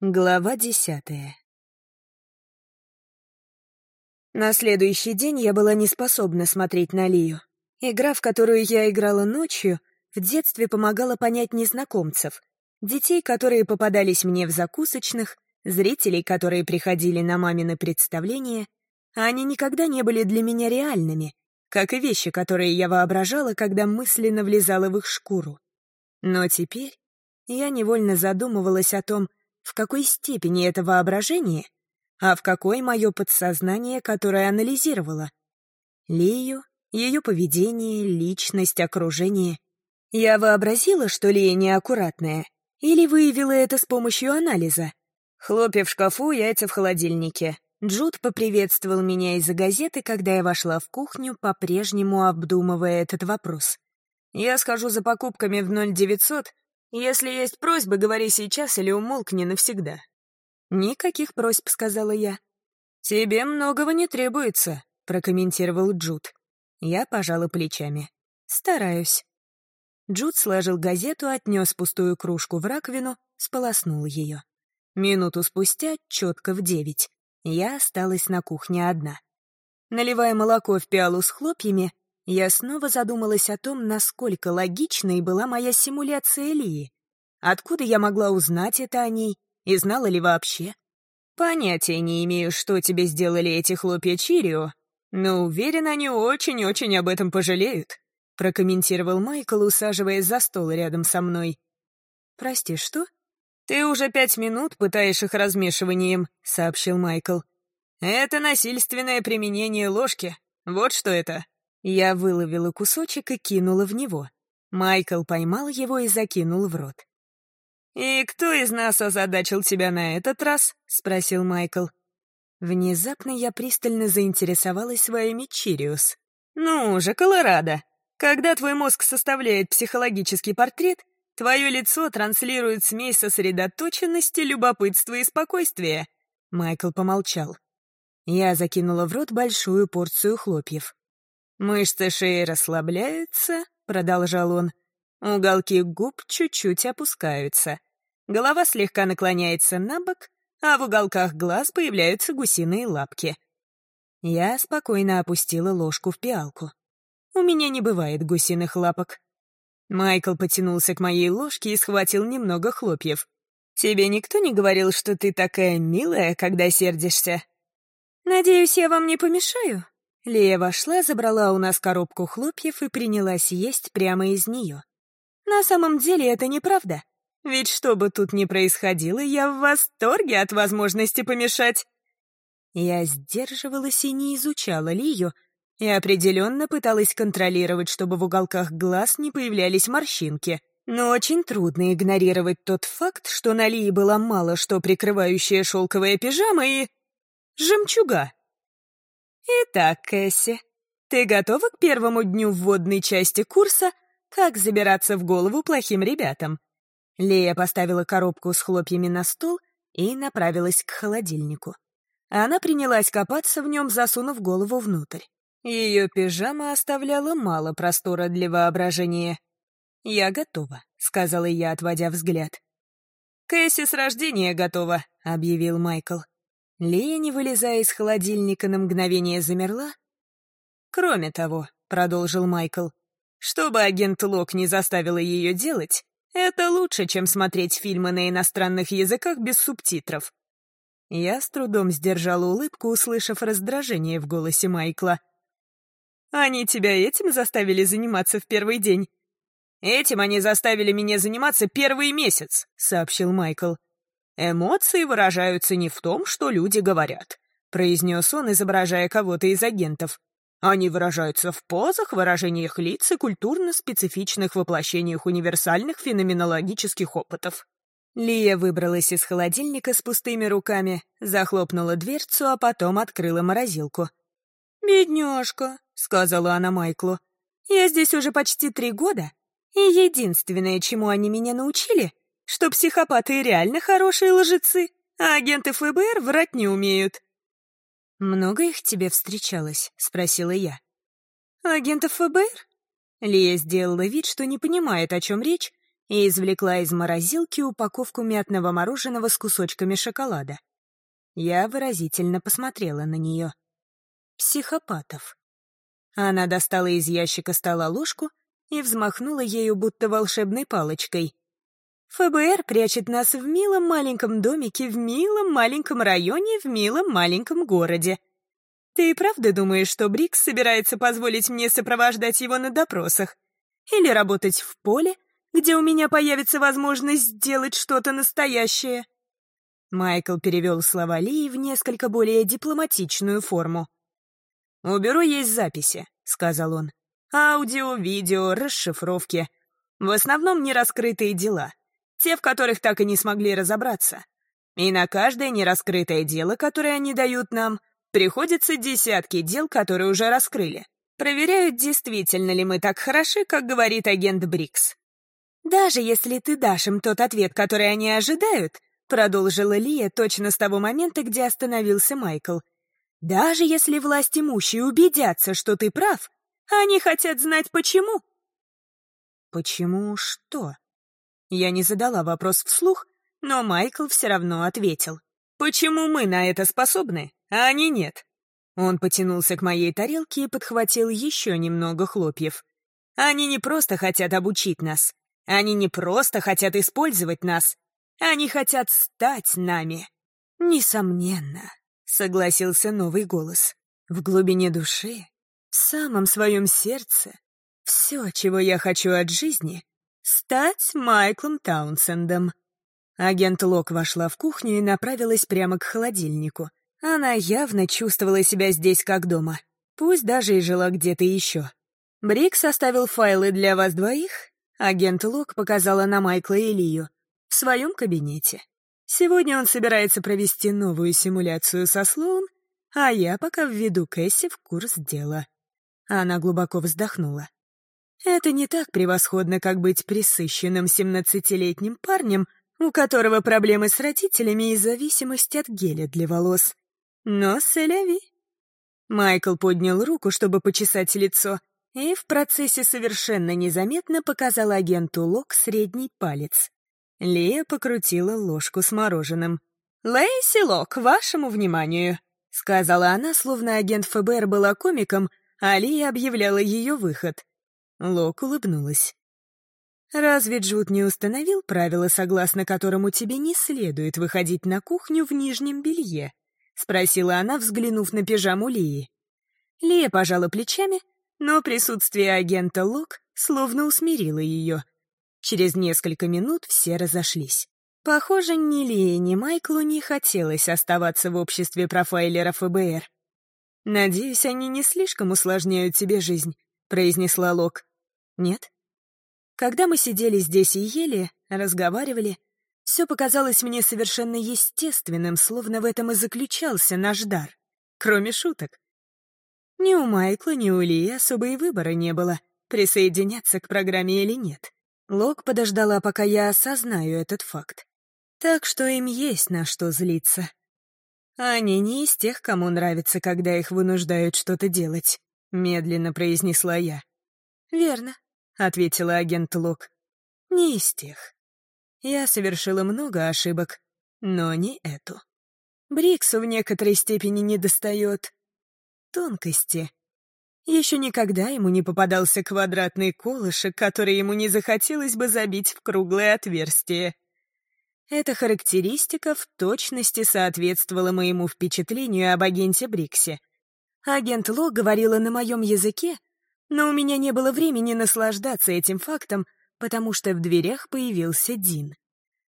Глава десятая На следующий день я была не способна смотреть на Лию. Игра, в которую я играла ночью, в детстве помогала понять незнакомцев, детей, которые попадались мне в закусочных, зрителей, которые приходили на мамины представления, а они никогда не были для меня реальными, как и вещи, которые я воображала, когда мысленно влезала в их шкуру. Но теперь я невольно задумывалась о том, в какой степени это воображение, а в какой мое подсознание, которое анализировало. Лию, ее поведение, личность, окружение. Я вообразила, что Лия неаккуратная, или выявила это с помощью анализа. Хлопья в шкафу, яйца в холодильнике. Джуд поприветствовал меня из-за газеты, когда я вошла в кухню, по-прежнему обдумывая этот вопрос. «Я схожу за покупками в 0900, если есть просьбы, говори сейчас или умолкни навсегда». «Никаких просьб», — сказала я. «Тебе многого не требуется», — прокомментировал Джуд. Я пожала плечами. «Стараюсь». Джуд сложил газету, отнес пустую кружку в раковину, сполоснул ее. Минуту спустя, четко в девять, я осталась на кухне одна. Наливая молоко в пиалу с хлопьями, я снова задумалась о том, насколько логичной была моя симуляция Лии. Откуда я могла узнать это о ней и знала ли вообще? Понятия не имею, что тебе сделали эти хлопья Чирио, но уверен, они очень-очень об этом пожалеют, прокомментировал Майкл, усаживаясь за стол рядом со мной. «Прости, что?» «Ты уже пять минут пытаешь их размешиванием», — сообщил Майкл. «Это насильственное применение ложки. Вот что это». Я выловила кусочек и кинула в него. Майкл поймал его и закинул в рот. «И кто из нас озадачил тебя на этот раз?» — спросил Майкл. Внезапно я пристально заинтересовалась своими Чириус. «Ну же, Колорадо, когда твой мозг составляет психологический портрет, твое лицо транслирует смесь сосредоточенности, любопытства и спокойствия». Майкл помолчал. Я закинула в рот большую порцию хлопьев. «Мышцы шеи расслабляются», — продолжал он. Уголки губ чуть-чуть опускаются. Голова слегка наклоняется на бок, а в уголках глаз появляются гусиные лапки. Я спокойно опустила ложку в пиалку. У меня не бывает гусиных лапок. Майкл потянулся к моей ложке и схватил немного хлопьев. «Тебе никто не говорил, что ты такая милая, когда сердишься?» «Надеюсь, я вам не помешаю?» Лея вошла, забрала у нас коробку хлопьев и принялась есть прямо из нее. На самом деле это неправда. Ведь что бы тут ни происходило, я в восторге от возможности помешать. Я сдерживалась и не изучала Лию, и определенно пыталась контролировать, чтобы в уголках глаз не появлялись морщинки. Но очень трудно игнорировать тот факт, что на Лии была мало что прикрывающая шелковая пижама и... жемчуга. Итак, Кэсси, ты готова к первому дню вводной части курса «Как забираться в голову плохим ребятам?» Лея поставила коробку с хлопьями на стол и направилась к холодильнику. Она принялась копаться в нем, засунув голову внутрь. Ее пижама оставляла мало простора для воображения. «Я готова», — сказала я, отводя взгляд. «Кэсси с рождения готова», — объявил Майкл. Лея, не вылезая из холодильника, на мгновение замерла. «Кроме того», — продолжил Майкл, — «чтобы агент Лок не заставила ее делать, это лучше, чем смотреть фильмы на иностранных языках без субтитров». Я с трудом сдержала улыбку, услышав раздражение в голосе Майкла. «Они тебя этим заставили заниматься в первый день?» «Этим они заставили меня заниматься первый месяц», — сообщил Майкл. «Эмоции выражаются не в том, что люди говорят», — произнес он, изображая кого-то из агентов. «Они выражаются в позах, выражениях лиц и культурно-специфичных воплощениях универсальных феноменологических опытов». Лия выбралась из холодильника с пустыми руками, захлопнула дверцу, а потом открыла морозилку. «Бедняжка», — сказала она Майклу. «Я здесь уже почти три года, и единственное, чему они меня научили — что психопаты реально хорошие лжецы, а агенты ФБР врать не умеют. «Много их тебе встречалось?» — спросила я. «Агентов ФБР?» Лия сделала вид, что не понимает, о чем речь, и извлекла из морозилки упаковку мятного мороженого с кусочками шоколада. Я выразительно посмотрела на нее. Психопатов. Она достала из ящика стола ложку и взмахнула ею будто волшебной палочкой. ФБР прячет нас в милом маленьком домике, в милом маленьком районе, в милом маленьком городе. Ты правда думаешь, что Брикс собирается позволить мне сопровождать его на допросах? Или работать в поле, где у меня появится возможность сделать что-то настоящее?» Майкл перевел слова Лии в несколько более дипломатичную форму. «У бюро есть записи», — сказал он. «Аудио, видео, расшифровки. В основном нераскрытые дела. Те, в которых так и не смогли разобраться. И на каждое нераскрытое дело, которое они дают нам, приходится десятки дел, которые уже раскрыли. Проверяют, действительно ли мы так хороши, как говорит агент Брикс. «Даже если ты дашь им тот ответ, который они ожидают», продолжила Лия точно с того момента, где остановился Майкл. «Даже если власть имущие убедятся, что ты прав, они хотят знать, почему». «Почему что?» Я не задала вопрос вслух, но Майкл все равно ответил. «Почему мы на это способны, а они нет?» Он потянулся к моей тарелке и подхватил еще немного хлопьев. «Они не просто хотят обучить нас. Они не просто хотят использовать нас. Они хотят стать нами». «Несомненно», — согласился новый голос. «В глубине души, в самом своем сердце, все, чего я хочу от жизни — стать Майклом Таунсендом». Агент Лок вошла в кухню и направилась прямо к холодильнику. Она явно чувствовала себя здесь как дома, пусть даже и жила где-то еще. Брик составил файлы для вас двоих, агент Лок показала на Майкла и Лию, в своем кабинете. Сегодня он собирается провести новую симуляцию со Слоун, а я пока введу Кэсси в курс дела. Она глубоко вздохнула. Это не так превосходно, как быть присыщенным семнадцатилетним парнем, у которого проблемы с родителями и зависимость от геля для волос. Но сэляви. Майкл поднял руку, чтобы почесать лицо, и в процессе совершенно незаметно показал агенту Лок средний палец. Лия покрутила ложку с мороженым. «Лейси Лок, вашему вниманию!» — сказала она, словно агент ФБР была комиком, а Лия объявляла ее выход. Лок улыбнулась. «Разве Джуд не установил правила, согласно которому тебе не следует выходить на кухню в нижнем белье?» — спросила она, взглянув на пижаму Лии. Лия пожала плечами, но присутствие агента Лок словно усмирило ее. Через несколько минут все разошлись. Похоже, ни Лии, ни Майклу не хотелось оставаться в обществе профайлера ФБР. «Надеюсь, они не слишком усложняют тебе жизнь», — произнесла Лок. «Нет?» Когда мы сидели здесь и ели, разговаривали, все показалось мне совершенно естественным, словно в этом и заключался наш дар. Кроме шуток. Ни у Майкла, ни у Ли особо выбора не было, присоединяться к программе или нет. Лок подождала, пока я осознаю этот факт. Так что им есть на что злиться. Они не из тех, кому нравится, когда их вынуждают что-то делать, медленно произнесла я. Верно, ответила агент Лок. Не из тех. Я совершила много ошибок, но не эту. Бриксу в некоторой степени недостает тонкости. Еще никогда ему не попадался квадратный колышек, который ему не захотелось бы забить в круглое отверстие. Эта характеристика в точности соответствовала моему впечатлению об агенте Бриксе. Агент Ло говорила на моем языке, но у меня не было времени наслаждаться этим фактом, потому что в дверях появился Дин.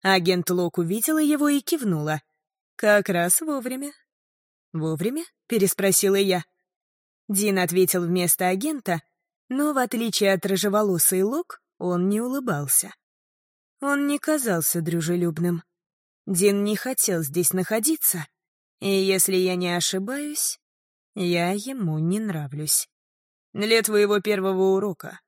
Агент Лок увидела его и кивнула. «Как раз вовремя». «Вовремя?» — переспросила я. Дин ответил вместо агента, но, в отличие от рыжеволосый Лок, он не улыбался. Он не казался дружелюбным. Дин не хотел здесь находиться, и, если я не ошибаюсь, я ему не нравлюсь. «Для твоего первого урока»,